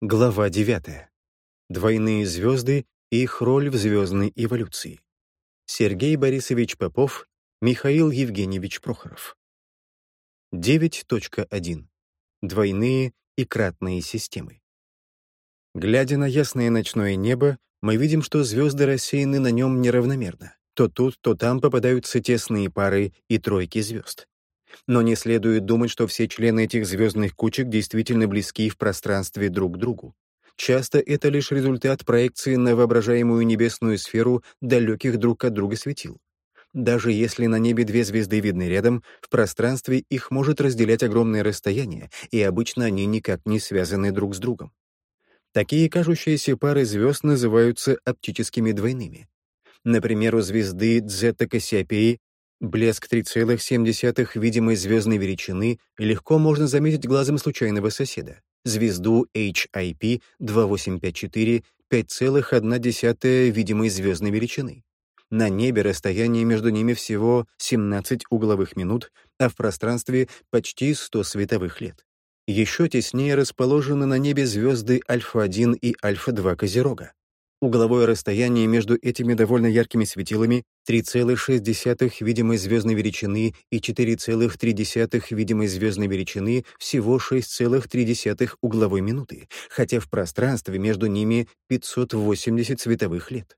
Глава 9. Двойные звезды и их роль в звездной эволюции. Сергей Борисович Попов, Михаил Евгеньевич Прохоров. 9.1. Двойные и кратные системы. Глядя на ясное ночное небо, мы видим, что звезды рассеяны на нем неравномерно. То тут, то там попадаются тесные пары и тройки звезд. Но не следует думать, что все члены этих звездных кучек действительно близки в пространстве друг к другу. Часто это лишь результат проекции на воображаемую небесную сферу далеких друг от друга светил. Даже если на небе две звезды видны рядом, в пространстве их может разделять огромное расстояние, и обычно они никак не связаны друг с другом. Такие кажущиеся пары звезд называются оптическими двойными. Например, у звезды Дзета Кассиопеи блеск 3,7 видимой звездной величины легко можно заметить глазом случайного соседа. Звезду HIP 2854 5,1 видимой звездной величины. На небе расстояние между ними всего 17 угловых минут, а в пространстве почти 100 световых лет. Еще теснее расположены на небе звезды Альфа-1 и Альфа-2 Козерога. Угловое расстояние между этими довольно яркими светилами 3,6 видимой звездной величины и 4,3 видимой звездной величины всего 6,3 угловой минуты, хотя в пространстве между ними 580 световых лет.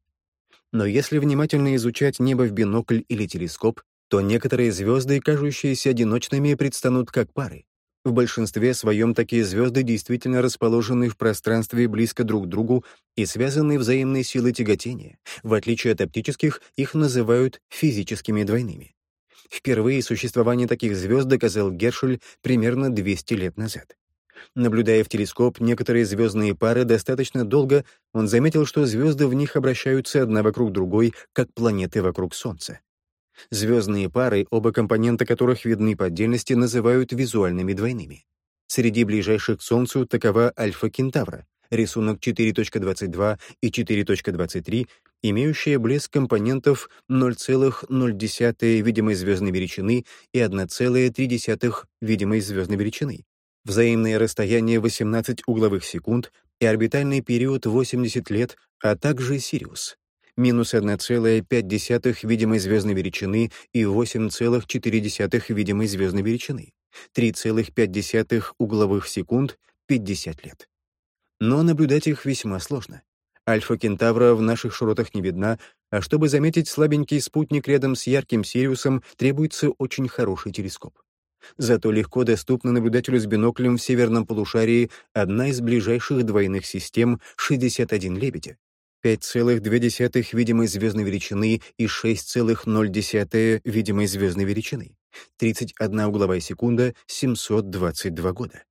Но если внимательно изучать небо в бинокль или телескоп, то некоторые звезды, кажущиеся одиночными, предстанут как пары. В большинстве своем такие звезды действительно расположены в пространстве близко друг к другу и связаны взаимной силой тяготения. В отличие от оптических, их называют физическими двойными. Впервые существование таких звезд доказал Гершель примерно 200 лет назад. Наблюдая в телескоп некоторые звездные пары достаточно долго, он заметил, что звезды в них обращаются одна вокруг другой, как планеты вокруг Солнца. Звездные пары, оба компонента которых видны по отдельности, называют визуальными двойными. Среди ближайших к Солнцу такова Альфа-Кентавра, рисунок 4.22 и 4.23, имеющая блеск компонентов 0,0 видимой звездной величины и 1,3 видимой звездной величины, взаимное расстояние 18 угловых секунд и орбитальный период 80 лет, а также Сириус минус 1,5 видимой звездной величины и 8,4 видимой звездной величины, 3,5 угловых секунд, 50 лет. Но наблюдать их весьма сложно. Альфа-Кентавра в наших широтах не видна, а чтобы заметить слабенький спутник рядом с ярким Сириусом, требуется очень хороший телескоп. Зато легко доступна наблюдателю с биноклем в северном полушарии одна из ближайших двойных систем 61 Лебедя, 5,2 видимой звездной величины и 6,0 видимой звездной величины. 31 угловая секунда, 722 года.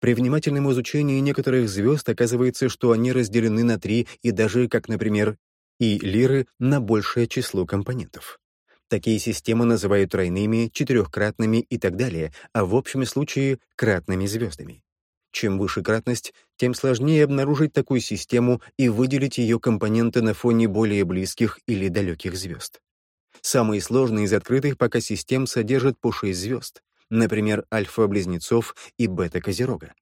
При внимательном изучении некоторых звезд оказывается, что они разделены на три и даже, как, например, и лиры, на большее число компонентов. Такие системы называют тройными, четырехкратными и так далее, а в общем случае — кратными звездами. Чем выше кратность, тем сложнее обнаружить такую систему и выделить ее компоненты на фоне более близких или далеких звезд. Самые сложные из открытых пока систем содержат по 6 звезд, например, альфа-близнецов и бета-козерога.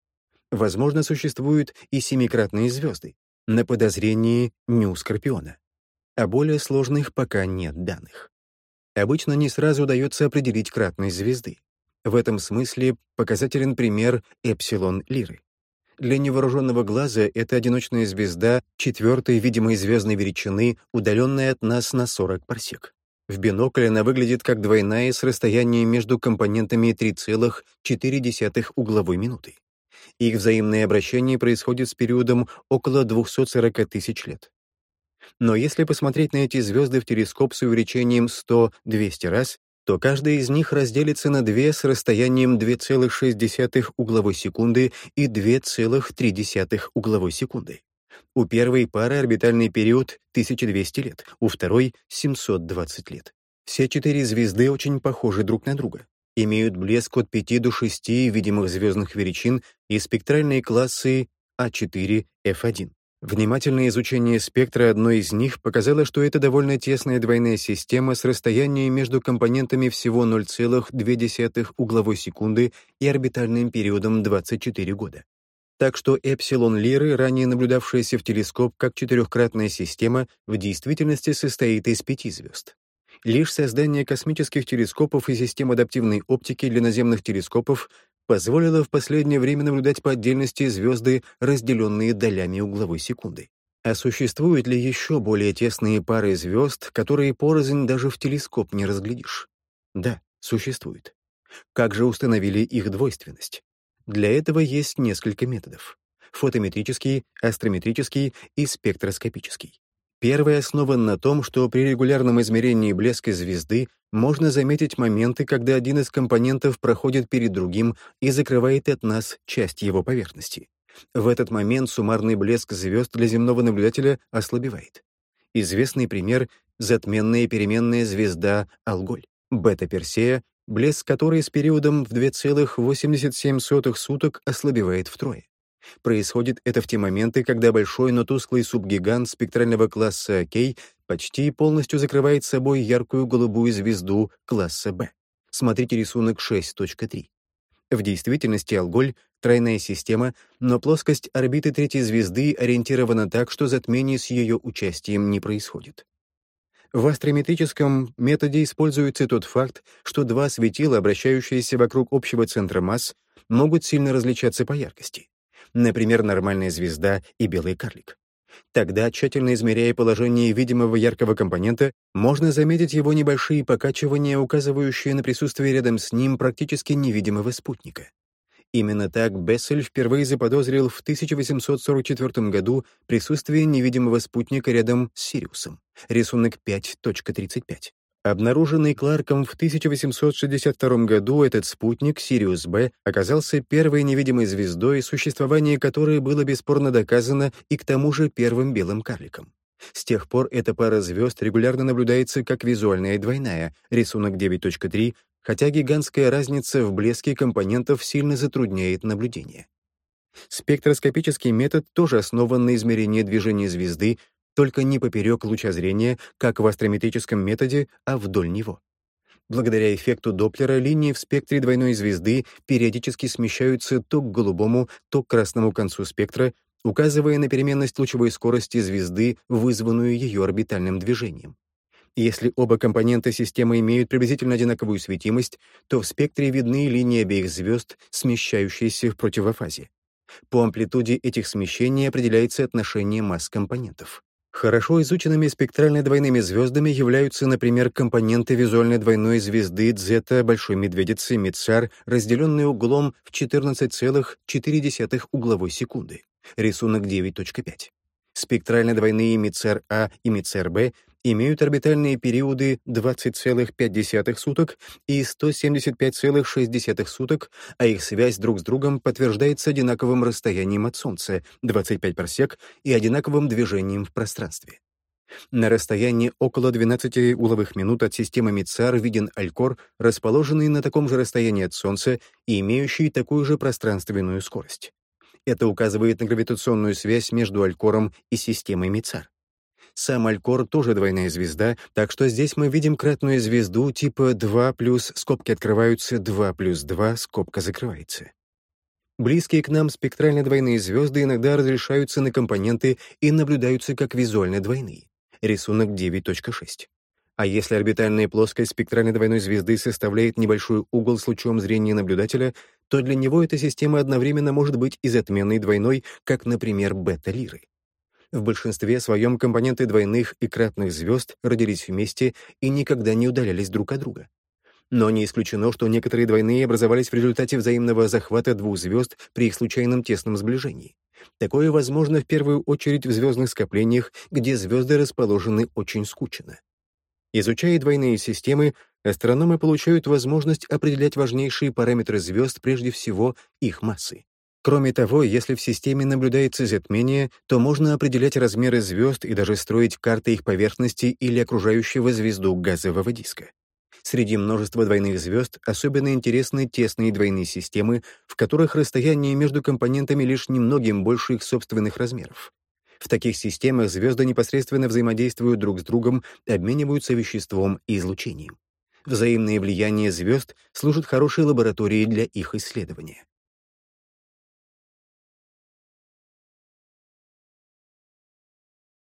Возможно, существуют и семикратные звезды, на подозрении Нью-Скорпиона. О более сложных пока нет данных. Обычно не сразу удается определить кратность звезды. В этом смысле показателен пример эпсилон Лиры. Для невооруженного глаза это одиночная звезда четвертой видимой звездной величины, удаленная от нас на 40 парсек. В бинокль она выглядит как двойная с расстоянием между компонентами 3,4 угловой минуты. Их взаимное обращение происходит с периодом около 240 тысяч лет. Но если посмотреть на эти звезды в телескоп с увеличением 100-200 раз, то каждая из них разделится на две с расстоянием 2,6 угловой секунды и 2,3 угловой секунды. У первой пары орбитальный период 1200 лет, у второй — 720 лет. Все четыре звезды очень похожи друг на друга, имеют блеск от 5 до 6 видимых звездных величин и спектральные классы А4, F1. Внимательное изучение спектра одной из них показало, что это довольно тесная двойная система с расстоянием между компонентами всего 0,2 угловой секунды и орбитальным периодом 24 года. Так что эпсилон Лиры, ранее наблюдавшаяся в телескоп как четырехкратная система, в действительности состоит из пяти звезд. Лишь создание космических телескопов и систем адаптивной оптики для наземных телескопов позволило в последнее время наблюдать по отдельности звезды, разделенные долями угловой секунды. А существуют ли еще более тесные пары звезд, которые порознь даже в телескоп не разглядишь? Да, существует. Как же установили их двойственность? Для этого есть несколько методов. Фотометрический, астрометрический и спектроскопический. Первый основан на том, что при регулярном измерении блеска звезды можно заметить моменты, когда один из компонентов проходит перед другим и закрывает от нас часть его поверхности. В этот момент суммарный блеск звезд для земного наблюдателя ослабевает. Известный пример — затменная переменная звезда Алголь, бета-персея, блеск которой с периодом в 2,87 суток ослабевает втрое. Происходит это в те моменты, когда большой, но тусклый субгигант спектрального класса К почти полностью закрывает собой яркую голубую звезду класса Б. Смотрите рисунок 6.3. В действительности Алголь — тройная система, но плоскость орбиты третьей звезды ориентирована так, что затмение с ее участием не происходит. В астрометрическом методе используется тот факт, что два светила, обращающиеся вокруг общего центра масс, могут сильно различаться по яркости например, нормальная звезда и белый карлик. Тогда, тщательно измеряя положение видимого яркого компонента, можно заметить его небольшие покачивания, указывающие на присутствие рядом с ним практически невидимого спутника. Именно так Бессель впервые заподозрил в 1844 году присутствие невидимого спутника рядом с Сириусом. Рисунок 5.35. Обнаруженный Кларком в 1862 году этот спутник, Сириус-Б, оказался первой невидимой звездой, существование которой было бесспорно доказано и к тому же первым белым карликом. С тех пор эта пара звезд регулярно наблюдается как визуальная двойная, рисунок 9.3, хотя гигантская разница в блеске компонентов сильно затрудняет наблюдение. Спектроскопический метод тоже основан на измерении движения звезды только не поперек луча зрения, как в астрометрическом методе, а вдоль него. Благодаря эффекту Доплера линии в спектре двойной звезды периодически смещаются то к голубому, то к красному концу спектра, указывая на переменность лучевой скорости звезды, вызванную ее орбитальным движением. Если оба компонента системы имеют приблизительно одинаковую светимость, то в спектре видны линии обеих звезд, смещающиеся в противофазе. По амплитуде этих смещений определяется отношение масс компонентов. Хорошо изученными спектрально-двойными звездами являются, например, компоненты визуальной двойной звезды Дзета Большой Медведицы Мицар, разделенные углом в 14,4 угловой секунды. Рисунок 9.5. Спектрально-двойные Мицар А и Мицар Б имеют орбитальные периоды 20,5 суток и 175,6 суток, а их связь друг с другом подтверждается одинаковым расстоянием от Солнца — 25 парсек и одинаковым движением в пространстве. На расстоянии около 12 уловых минут от системы Мицар виден Алькор, расположенный на таком же расстоянии от Солнца и имеющий такую же пространственную скорость. Это указывает на гравитационную связь между Алькором и системой Мицар. Сам Алькор тоже двойная звезда, так что здесь мы видим кратную звезду типа 2 плюс скобки открываются, 2 плюс 2 скобка закрывается. Близкие к нам спектрально двойные звезды иногда разрешаются на компоненты и наблюдаются как визуально двойные. Рисунок 9.6. А если орбитальная плоскость спектрально двойной звезды составляет небольшой угол с лучом зрения наблюдателя, то для него эта система одновременно может быть и затменной двойной, как, например, бета-лиры. В большинстве своем компоненты двойных и кратных звезд родились вместе и никогда не удалялись друг от друга. Но не исключено, что некоторые двойные образовались в результате взаимного захвата двух звезд при их случайном тесном сближении. Такое возможно в первую очередь в звездных скоплениях, где звезды расположены очень скучно. Изучая двойные системы, астрономы получают возможность определять важнейшие параметры звезд, прежде всего их массы. Кроме того, если в системе наблюдается затмение, то можно определять размеры звезд и даже строить карты их поверхности или окружающего звезду газового диска. Среди множества двойных звезд особенно интересны тесные двойные системы, в которых расстояние между компонентами лишь немногим больше их собственных размеров. В таких системах звезды непосредственно взаимодействуют друг с другом, обмениваются веществом и излучением. Взаимное влияние звезд служит хорошей лабораторией для их исследования.